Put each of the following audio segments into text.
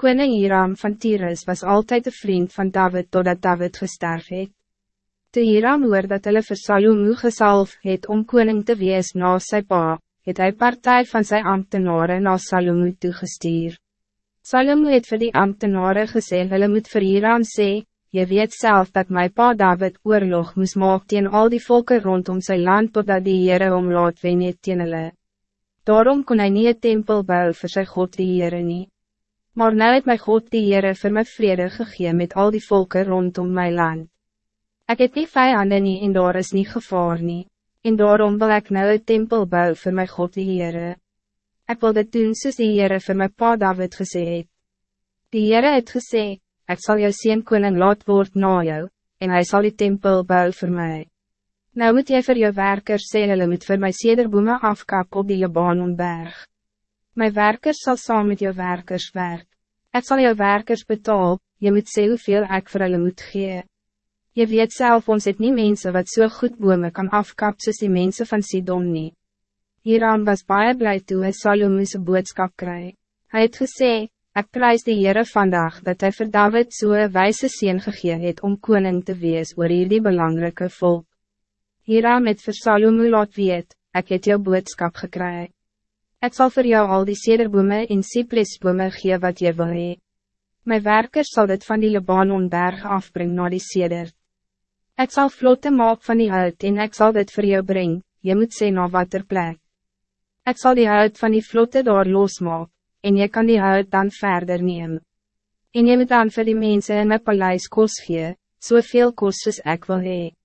Koning Hiram van Tyrus was altijd een vriend van David totdat David gesterf het. Toe Hiram hoor dat hulle vir Salomo gesalf het om koning te wees na sy pa, het hy partij van sy ambtenaren na Salomo toegestuur. Salomo het vir die ambtenaren gesê hulle moet vir Hiram sê, Je weet zelf dat mijn pa David oorlog moes maak teen al die volken rondom zijn land totdat die Heere omlaat wen het teen hulle. Daarom kon hij niet een tempel bouwen voor zijn God die Heere nie. Maar nou het my God die Heere vir my vrede gegee met al die volken rondom mijn land. Ik het nie vijanden nie en daar is nie gevaar nie. En daarom wil ik nou een tempel bouwen voor mijn God die Heere. Ek wil dit doen soos die Heere vir my pa David gesê het. Die Heere het gesê, ik zal jou sien koning laat word na jou, en hij zal die tempel bouwen voor mij. Nou moet jy vir jou werkers sê, hulle moet vir my sederbome afkap op die Libanonberg. Mijn werkers zal samen met jouw werkers werk. Ik zal jouw werkers betaal, je moet sê hoeveel ek vir hulle moet gee. Je weet zelf ons het niet mensen wat zo so goed bome kan afkap soos die mensen van Sidon nie. Hieraan was baie blij toe hy Salomo's boodskap kry. Hy het gesê, ek prijs die Heere vandaag dat hij vir David so'n wijze sien gegee het om koning te wees oor hierdie belangrijke volk. Hieraan het vir Salomo laat weet, ek het jou boodskap gekry. Ik zal voor jou al die cederbome en cypresbome gee wat je wil hee. My werkers zal dit van die Libanonberg afbrengen naar die ceder. Ik zal vlotte maak van die hout en ik zal dit voor jou brengen, je moet sê na wat er plek. Ik zal die hout van die vlotte daar losmaak, en je kan die hout dan verder nemen. En je moet dan voor die mensen in my paleis kos gee, soveel kos soos ek wil hee.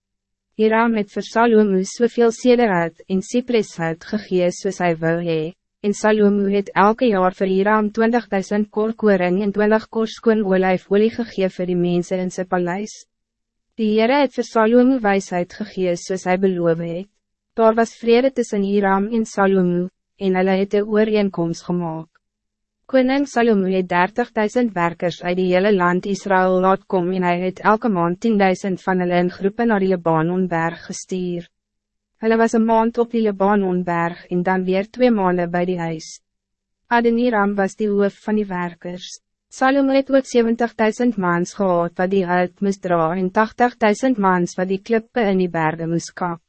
Hieraan het vir Salomo soveel cederhout en cypreshout gegee soos hy wil hee en Salomo het elke jaar vir Hiram 20.000 korkoring en 20 korskoon olijfolie gegee vir die mensen in zijn paleis. Die Heere het vir Salomo wijsheid gegee soos hy beloof het. Daar was vrede tussen Hiram en Salomo, en hulle het een ooreenkomst gemaakt. Koning Salomo het 30.000 werkers uit die hele land Israël laat kom en hy het elke maand 10.000 van hulle in groepen naar die Libanonberg gestuur. Hulle was een maand op die Libanonberg en dan weer twee maanden bij die huis. Adeniram was die hoof van die werkers. Salomo het ook 70.000 mans gehad wat die hout moest dra en 80.000 mans wat die klippe in die bergen moest kap.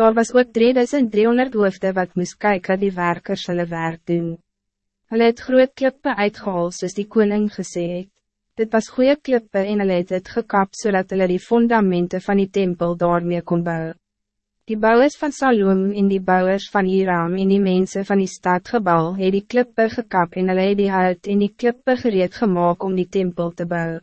Daar was ook 3300 hoofde wat moest kijken dat die werkers hulle werk doen. Hulle het groot klippe uitgehaal soos die koning gesê het. Dit was goede klippe en hulle het het gekap zodat hulle die fundamenten van die tempel daarmee kon bouwen. Die bouwers van Salom en die bouwers van Hiram en die mensen van die stad gebouw het die klippe gekap en hulle het die hout en die klippe gereed gemaakt om die tempel te bouwen.